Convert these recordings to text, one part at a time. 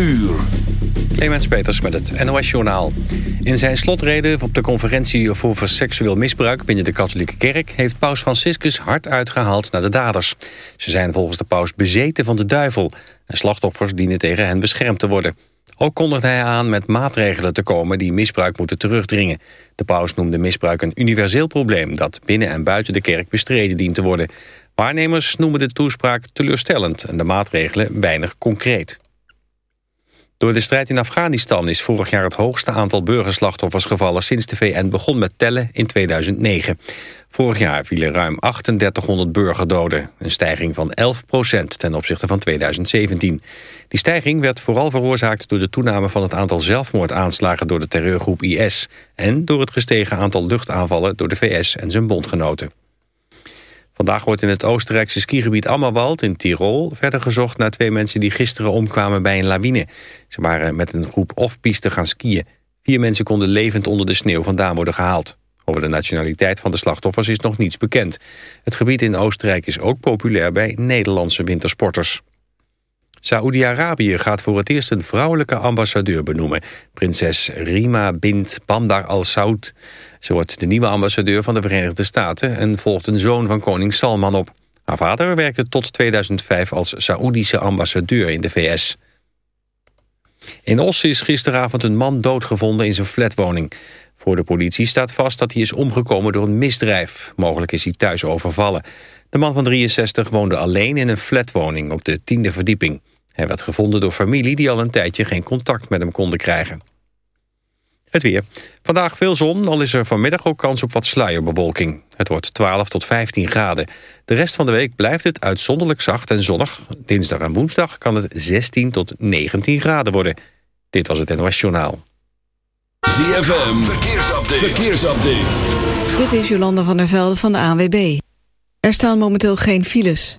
uur. Clemens Peters met het NOS-journaal. In zijn slotreden op de conferentie voor seksueel misbruik binnen de katholieke kerk... heeft paus Franciscus hard uitgehaald naar de daders. Ze zijn volgens de paus bezeten van de duivel... en slachtoffers dienen tegen hen beschermd te worden. Ook kondigde hij aan met maatregelen te komen die misbruik moeten terugdringen. De paus noemde misbruik een universeel probleem... dat binnen en buiten de kerk bestreden dient te worden. Waarnemers noemen de toespraak teleurstellend... en de maatregelen weinig concreet. Door de strijd in Afghanistan is vorig jaar het hoogste aantal burgerslachtoffers gevallen sinds de VN begon met tellen in 2009. Vorig jaar vielen ruim 3800 burgerdoden, een stijging van 11% ten opzichte van 2017. Die stijging werd vooral veroorzaakt door de toename van het aantal zelfmoordaanslagen door de terreurgroep IS en door het gestegen aantal luchtaanvallen door de VS en zijn bondgenoten. Vandaag wordt in het Oostenrijkse skigebied Ammerwald in Tirol... verder gezocht naar twee mensen die gisteren omkwamen bij een lawine. Ze waren met een groep off-piste gaan skiën. Vier mensen konden levend onder de sneeuw vandaan worden gehaald. Over de nationaliteit van de slachtoffers is nog niets bekend. Het gebied in Oostenrijk is ook populair bij Nederlandse wintersporters. Saoedi-Arabië gaat voor het eerst een vrouwelijke ambassadeur benoemen. Prinses Rima bint Bandar al Saud. Ze wordt de nieuwe ambassadeur van de Verenigde Staten... en volgt een zoon van koning Salman op. Haar vader werkte tot 2005 als Saoedische ambassadeur in de VS. In Os is gisteravond een man doodgevonden in zijn flatwoning. Voor de politie staat vast dat hij is omgekomen door een misdrijf. Mogelijk is hij thuis overvallen. De man van 63 woonde alleen in een flatwoning op de tiende verdieping. Hij werd gevonden door familie die al een tijdje geen contact met hem konden krijgen. Het weer. Vandaag veel zon, al is er vanmiddag ook kans op wat sluierbewolking. Het wordt 12 tot 15 graden. De rest van de week blijft het uitzonderlijk zacht en zonnig. Dinsdag en woensdag kan het 16 tot 19 graden worden. Dit was het NOS Journaal. ZFM, verkeersupdate. verkeersupdate. Dit is Jolanda van der Velde van de ANWB. Er staan momenteel geen files.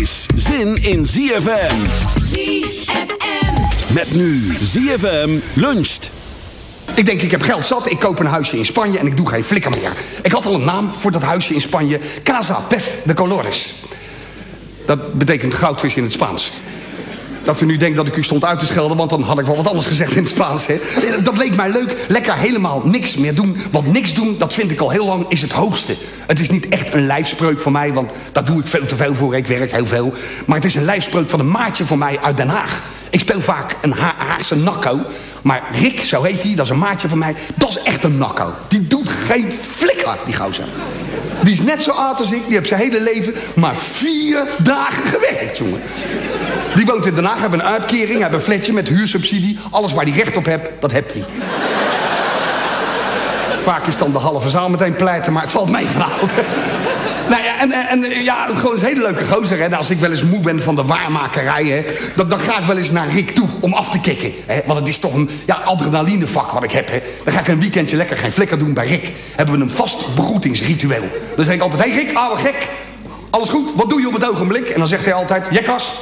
is zin in ZFM. ZFM. Met nu ZFM luncht. Ik denk, ik heb geld zat, ik koop een huisje in Spanje en ik doe geen flikker meer. Ik had al een naam voor dat huisje in Spanje. Casa Pez de Colores. Dat betekent goudvis in het Spaans. Dat u nu denkt dat ik u stond uit te schelden... want dan had ik wel wat anders gezegd in het Spaans. Hè? Dat leek mij leuk. Lekker helemaal niks meer doen. Want niks doen, dat vind ik al heel lang, is het hoogste. Het is niet echt een lijfspreuk van mij... want daar doe ik veel te veel voor. Ik werk heel veel. Maar het is een lijfspreuk van een maatje van mij uit Den Haag. Ik speel vaak een Ha- Haagse nakko. Maar Rick, zo heet hij, dat is een maatje van mij... dat is echt een nakko. Die doet geen flikker, die gozer. Die is net zo oud als ik. Die heeft zijn hele leven maar vier dagen gewerkt, jongen. Die woont in Den Haag, heeft een uitkering, heeft een fletje met huursubsidie. Alles waar hij recht op hebt, dat hebt hij. Vaak is dan de halve zaal meteen pleiten, maar het valt mee vanavond. Nou ja, en, en ja, gewoon een hele leuke gozer. Hè. Als ik wel eens moe ben van de waarmakerij, hè, dan, dan ga ik wel eens naar Rick toe om af te kicken. Hè. Want het is toch een ja, adrenalinevak wat ik heb. Hè. Dan ga ik een weekendje lekker geen flikker doen bij Rick. Hebben we een vast begroetingsritueel. Dan zeg ik altijd, hé hey Rick, ouwe gek. Alles goed, wat doe je op het ogenblik? En dan zegt hij altijd, jekkas,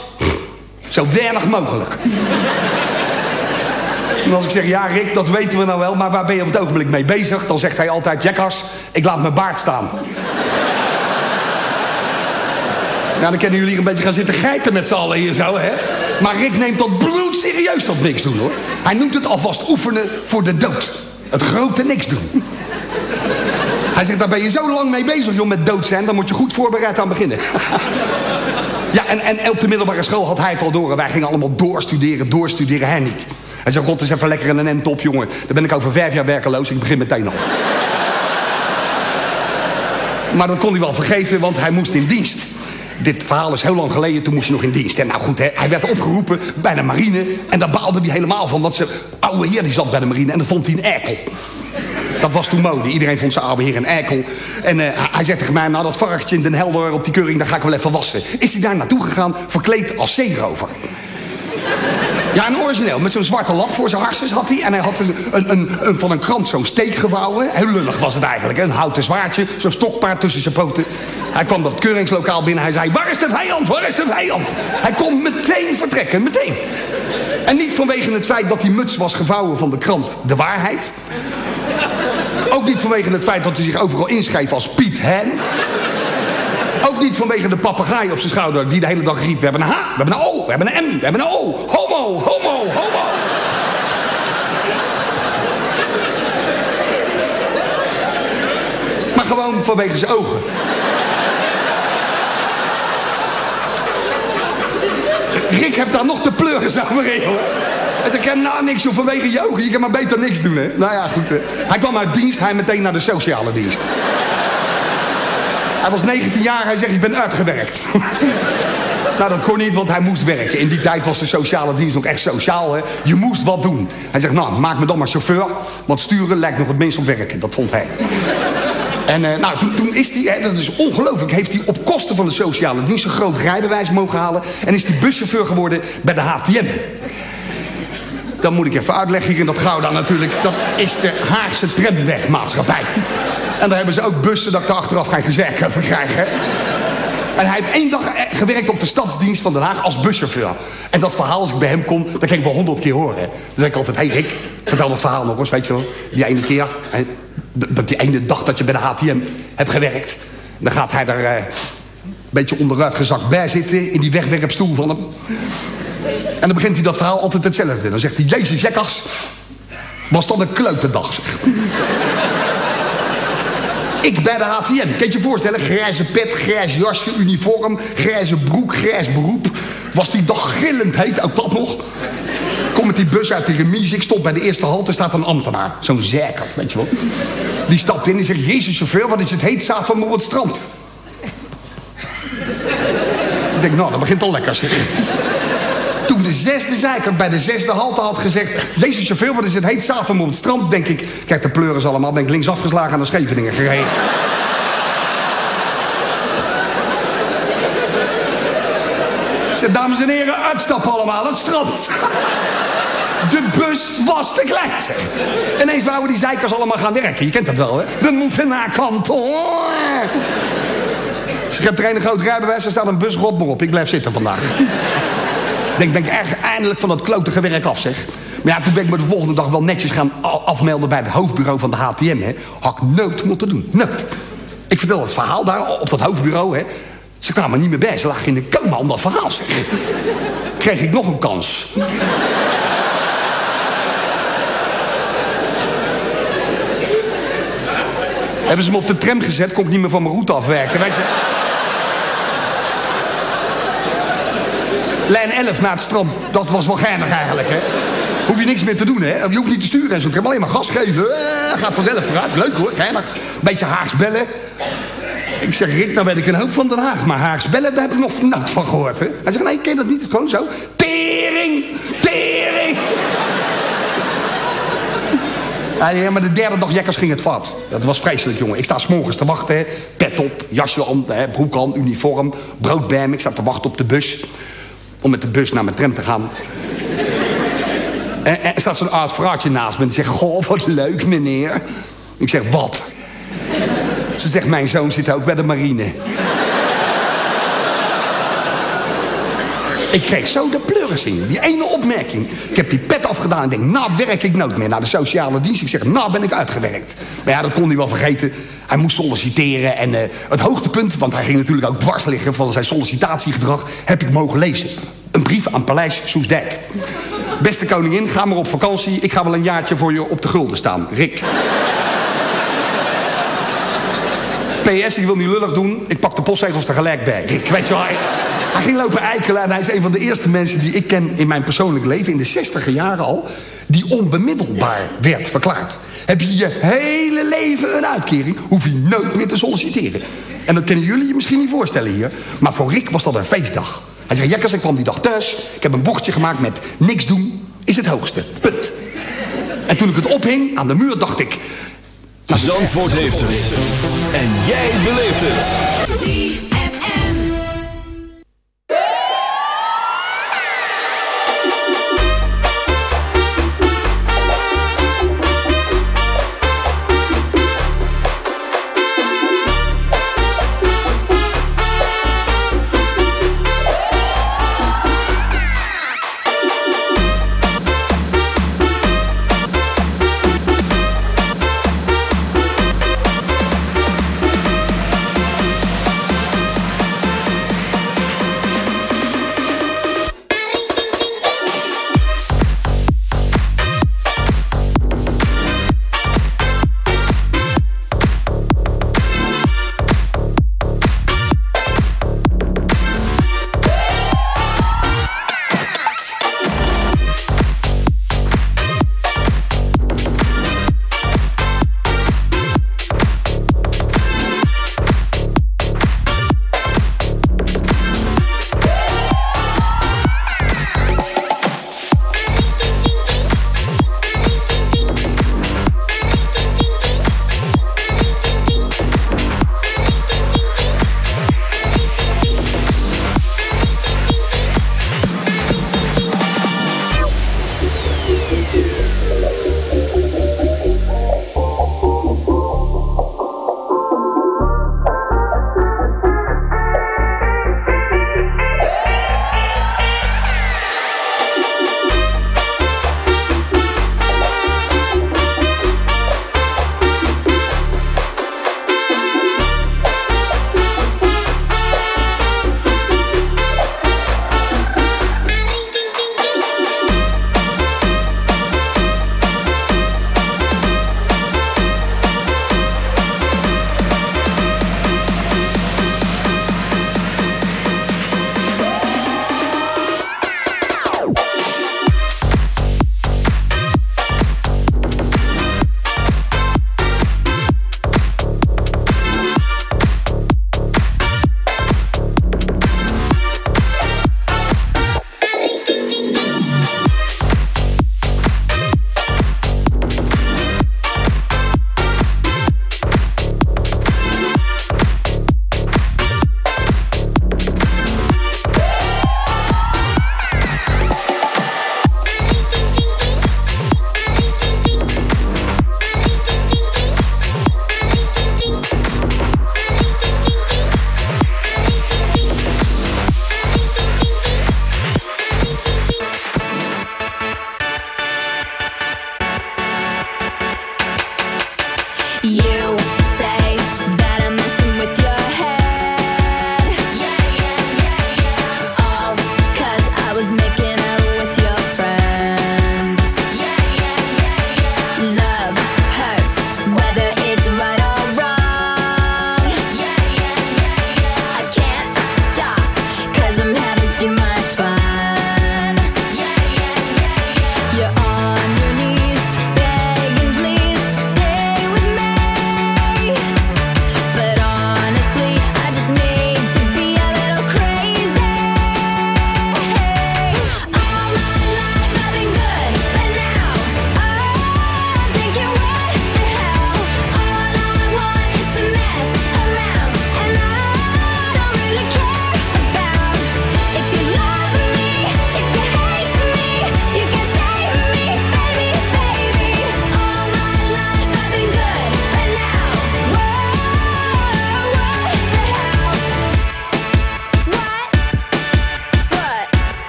zo weinig mogelijk. En als ik zeg, ja Rick, dat weten we nou wel, maar waar ben je op het ogenblik mee bezig? Dan zegt hij altijd, jekkas, ik laat mijn baard staan. Nou, dan kunnen jullie een beetje gaan zitten geiten met z'n allen hier zo, hè? Maar Rick neemt dat bloedserieus dat niks doen, hoor. Hij noemt het alvast oefenen voor de dood. Het grote niks doen. Hij zegt, daar ben je zo lang mee bezig, joh, met dood zijn. Dan moet je goed voorbereid aan beginnen. Ja, en, en op de middelbare school had hij het al door. En wij gingen allemaal doorstuderen, doorstuderen. Hij niet. Hij zei, god, is even lekker in een end op, jongen. Dan ben ik over vijf jaar werkeloos. Ik begin meteen al. Maar dat kon hij wel vergeten, want hij moest in dienst. Dit verhaal is heel lang geleden, toen moest hij nog in dienst. En nou goed, hè, hij werd opgeroepen bij de marine. En daar baalde hij helemaal van, want zijn oude heer die zat bij de marine. En dat vond hij een erkel. Dat was toen mode. Iedereen vond zijn oude heer een eikel. En eh, hij- hij zegt tegen mij, nou dat varkentje in Den Helder op die keuring, daar ga ik wel even wassen. Is hij daar naartoe gegaan, verkleed als zeerover. Ja, en origineel. Met zo'n zwarte lap voor zijn harses had hij. En hij had een, een, een, een- van een krant zo'n steek gevouwen. Heel lullig was het eigenlijk. Een houten zwaardje, zo'n stokpaard tussen zijn poten. Hij kwam dat keuringslokaal binnen. Hij zei, waar is de vijand? Waar is de vijand? Hij kon meteen vertrekken, meteen. En niet vanwege het feit dat die muts was gevouwen van de krant De Waarheid. Ook niet vanwege het feit dat hij zich overal inschreef als Piet Hen. Ook niet vanwege de papegaai op zijn schouder die de hele dag riep... we hebben een H, we hebben een O, we hebben een M, we hebben een O. Homo, homo. Maar gewoon vanwege zijn ogen. Rick heeft daar nog de pleuris over hoor. Hij zei, ik ken nou niks vanwege je ogen. Je kan maar beter niks doen, hè. Nou ja, goed. hè. Hij kwam uit dienst, hij meteen naar de sociale dienst. Hij was 19 jaar, hij zegt, ik ben uitgewerkt. nou, dat kon niet, want hij moest werken. In die tijd was de sociale dienst nog echt sociaal, hè. Je moest wat doen. Hij zegt, nou, maak me dan maar chauffeur. Want sturen lijkt nog het minst op werken. Dat vond hij. En eh, nou, toen, is hij, dat is ongelooflijk, heeft hij op kosten van de sociale dienst een groot rijbewijs mogen halen. En is hij buschauffeur geworden bij de HTM. Dan moet ik even uitleggen, in dat Gouda natuurlijk. Dat is de Haagse tramwegmaatschappij. En daar hebben ze ook bussen dat ik er achteraf geen gezerk over krijg. En hij heeft één dag gewerkt op de stadsdienst van Den Haag als buschauffeur. En dat verhaal, als ik bij hem kom, dat kan ik wel honderd keer horen. Dan zeg ik altijd, hé hey Rick, vertel dat verhaal nog eens, weet je wel. Die ene keer, dat die ene dag dat je bij de HTM hebt gewerkt. Dan gaat hij er eh, een beetje onderuit gezakt bij zitten, in die wegwerpstoel van hem. En dan begint hij dat verhaal altijd hetzelfde. Dan zegt hij, Jezus, jekkers, was dat een kleuterdag, zeg. Ik bij de HTM. Kan je je voorstellen? Grijze pet, grijs jasje, uniform, grijze broek, grijs beroep. Was die dag gillend heet, ook dat nog? Kom met die bus uit de remise, ik stop bij de eerste halte, staat een ambtenaar. Zo'n zerkert, weet je wel. Die stapt in en zegt, Jezus chauffeur, wat is het heet, staat van me op het strand. Ik denk, nou, dat begint al lekker, zeg. De zesde zeiker bij de zesde halte had gezegd... Jezus chauffeur, wat is het heet, me op het strand, denk ik... Kijk, de pleuris allemaal, ben ik links afgeslagen en naar Scheveningen gereden. Zeg, dames en heren, uitstappen allemaal, het strand. De bus was te klein, zeg. Ineens wouden die zeikers allemaal gaan werken. Je kent dat wel, hè? We moeten naar kantoor. Dus ik heb er een groot rijbewijs, er staat een bus, rot maar op. Ik blijf zitten vandaag. Ik denk, ben ik erg eindelijk van dat klotige werk af, zeg. Maar ja, toen ben ik me de volgende dag wel netjes gaan afmelden... bij het hoofdbureau van de HTM, hè. Had ik nooit moeten doen, nooit. Ik vertel het verhaal daar op dat hoofdbureau, hè. Ze kwamen niet meer bij, ze lagen in de coma om dat verhaal. Kreeg ik nog een kans. Hebben ze me op de tram gezet, kon ik niet meer van mijn route afwerken. Lijn 11 naar het strand, dat was wel geinig eigenlijk, hè? Hoef je niks meer te doen, hè? Je hoeft niet te sturen en zo. Ik heb alleen maar gas geven. Eh, gaat vanzelf vooruit. Leuk hoor, geinig. Beetje Haags bellen. Ik zeg, Rick, nou weet ik een hoop van Den Haag. Maar Haags bellen, daar heb ik nog nooit van gehoord, hè? Hij zegt, nee, ken je dat niet? Gewoon zo. Tering! Tering! Maar de derde dag jekkers ging het vat. Dat was vreselijk, jongen. Ik sta s'morgens te wachten, pet op, jasje aan, hè, broek aan, uniform, brood bij me. Ik sta te wachten op de bus. Om met de bus naar mijn tram te gaan. en, staat zo'n oud vrouwtje naast me. En zegt, goh, wat leuk, meneer. Ik zeg, wat? Ze zegt, mijn zoon zit ook bij de marine. Ik kreeg zo de pleuris in. Die ene opmerking. Ik heb die pet afgedaan en denk, nou werk ik nooit meer naar de sociale dienst. Ik zeg, nou ben ik uitgewerkt. Maar ja, dat kon hij wel vergeten. Hij moest solliciteren en eh, het hoogtepunt, want hij ging natuurlijk ook dwars liggen van zijn sollicitatiegedrag, heb ik mogen lezen. Een brief aan Paleis Soesdijk. Beste koningin, ga maar op vakantie. Ik ga wel een jaartje voor je op de gulden staan. Rick. PS, ik wil niet lullig doen. Ik pak de postzegels tegelijk bij. Rick, weet je wel, hij, ging lopen eikelen en hij is een van de eerste mensen die ik ken in mijn persoonlijk leven, in de 60 jaren al, die onbemiddelbaar werd verklaard. Heb je je hele leven een uitkering, hoef je nooit meer te solliciteren. En dat kunnen jullie je misschien niet voorstellen hier, maar voor Rick was dat een feestdag. Hij zei, Jekkers, ik kwam die dag thuis, ik heb een bochtje gemaakt met niks doen is het hoogste. Punt. En toen ik het ophing aan de muur, dacht ik, Zandvoort heeft het. En jij beleeft het.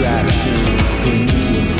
distraction for me.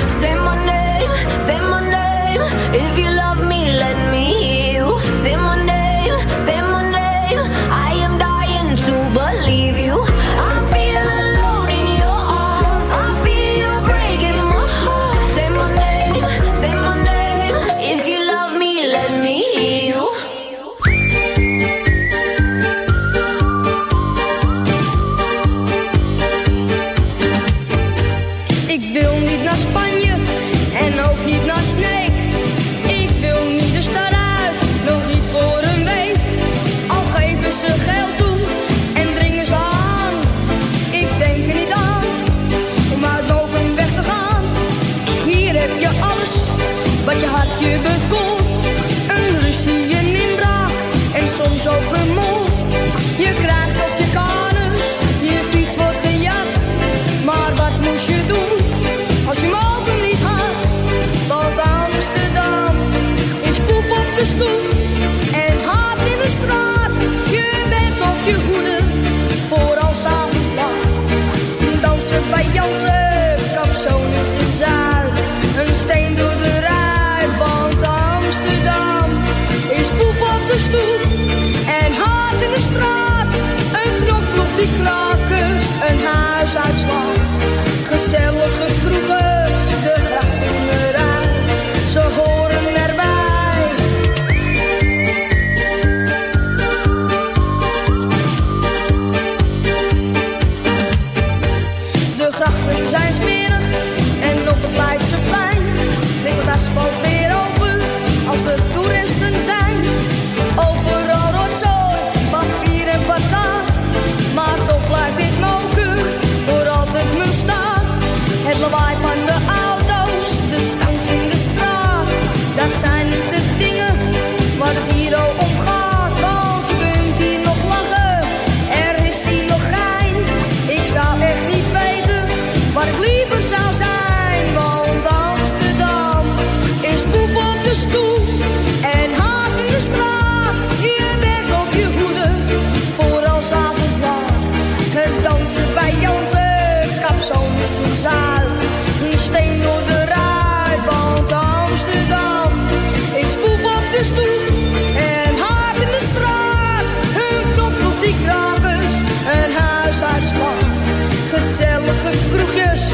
Kuşlu kroegjes,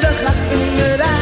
de grachtenrij. Ze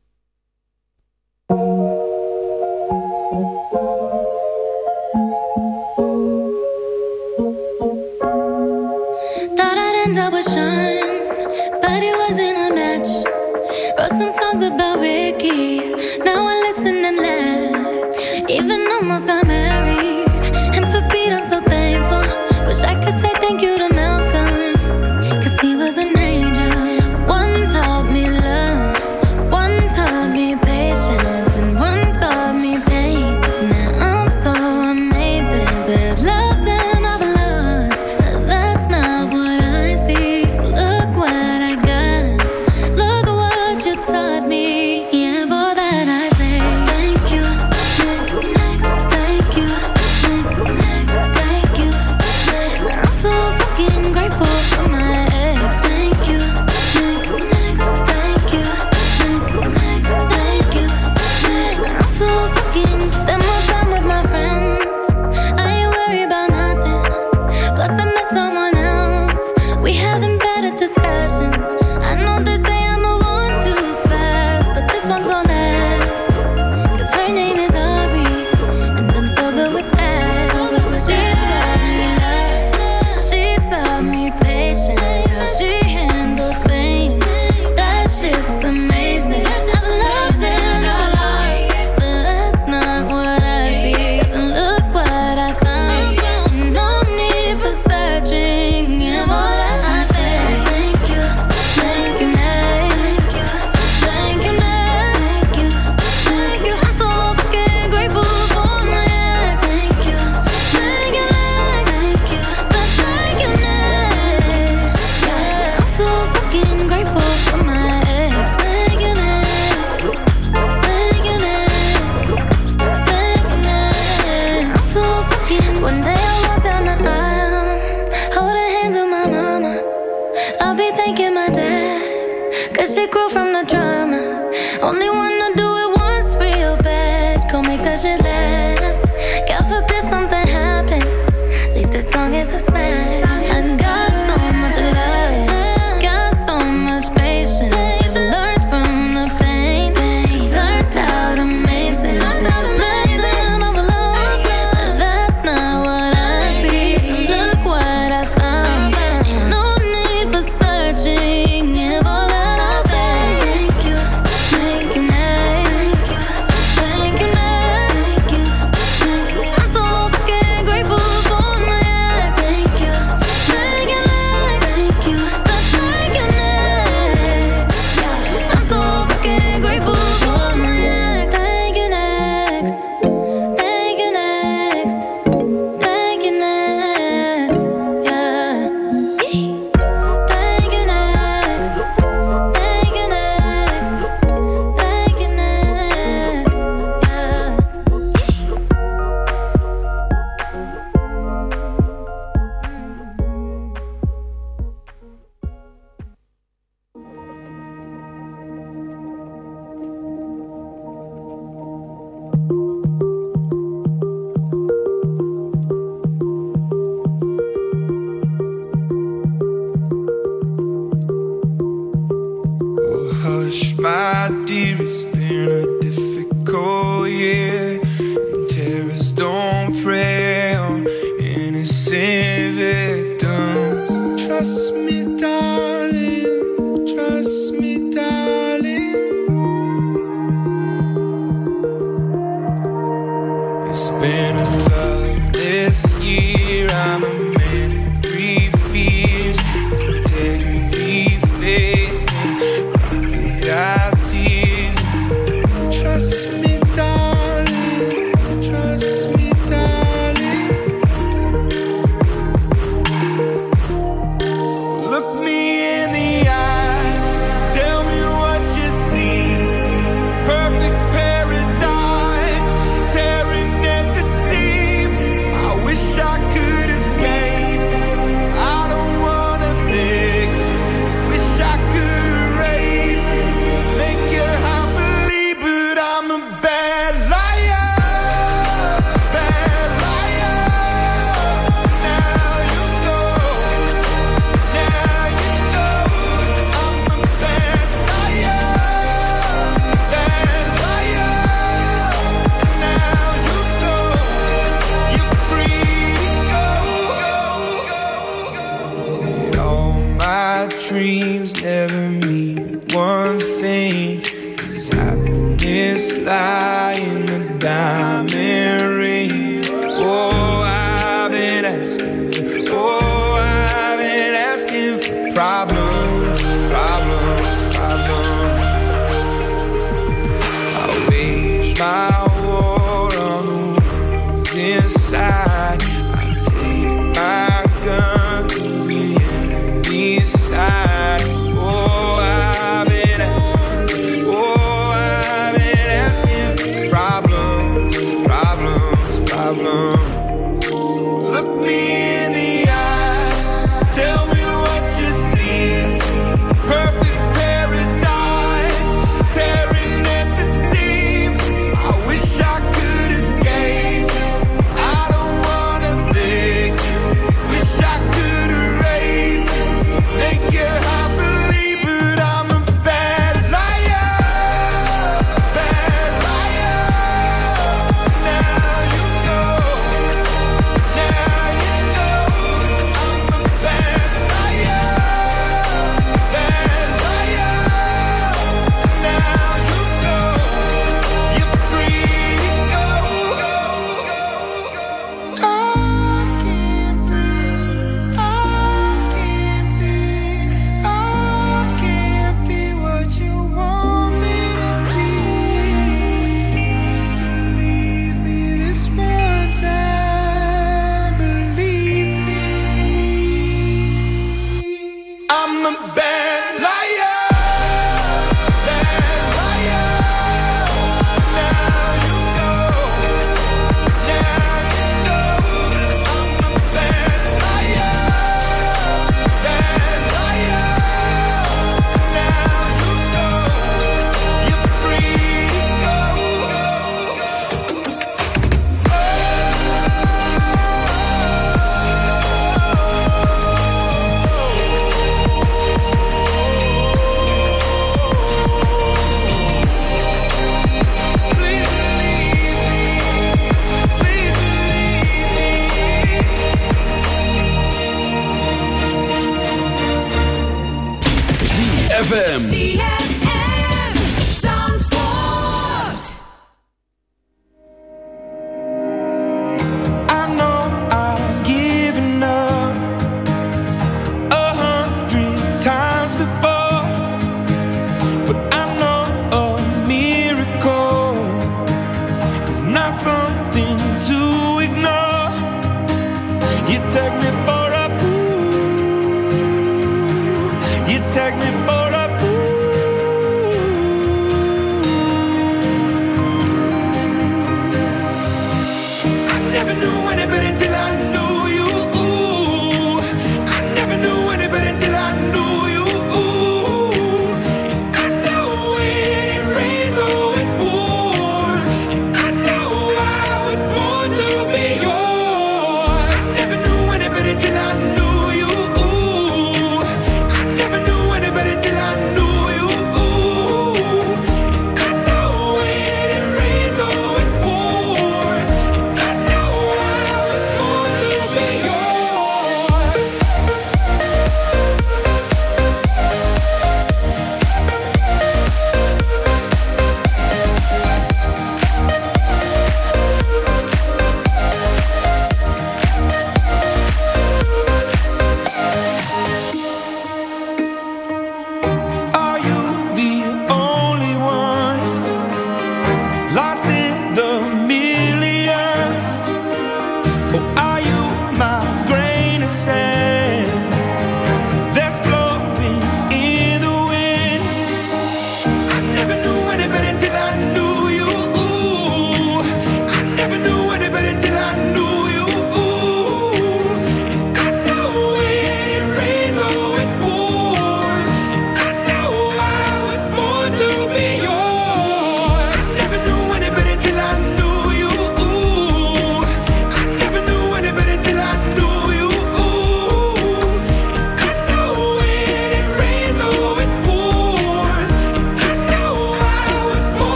dreams never mean one thing. Cause I've life.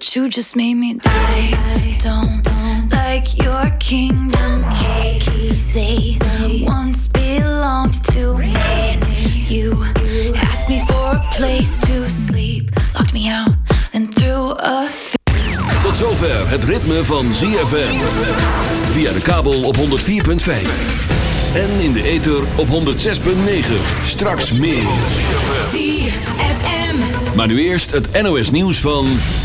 You just made me do. I don't like your kingdom keys. They once belonged to me. You asked me for a place to sleep, locked me out, then threw a fit. Tot zover het ritme van ZFM. Via de kabel op 104.5. En in de ether op 106.9. Straks meer. ZFM. Maar nu eerst het NOS nieuws van...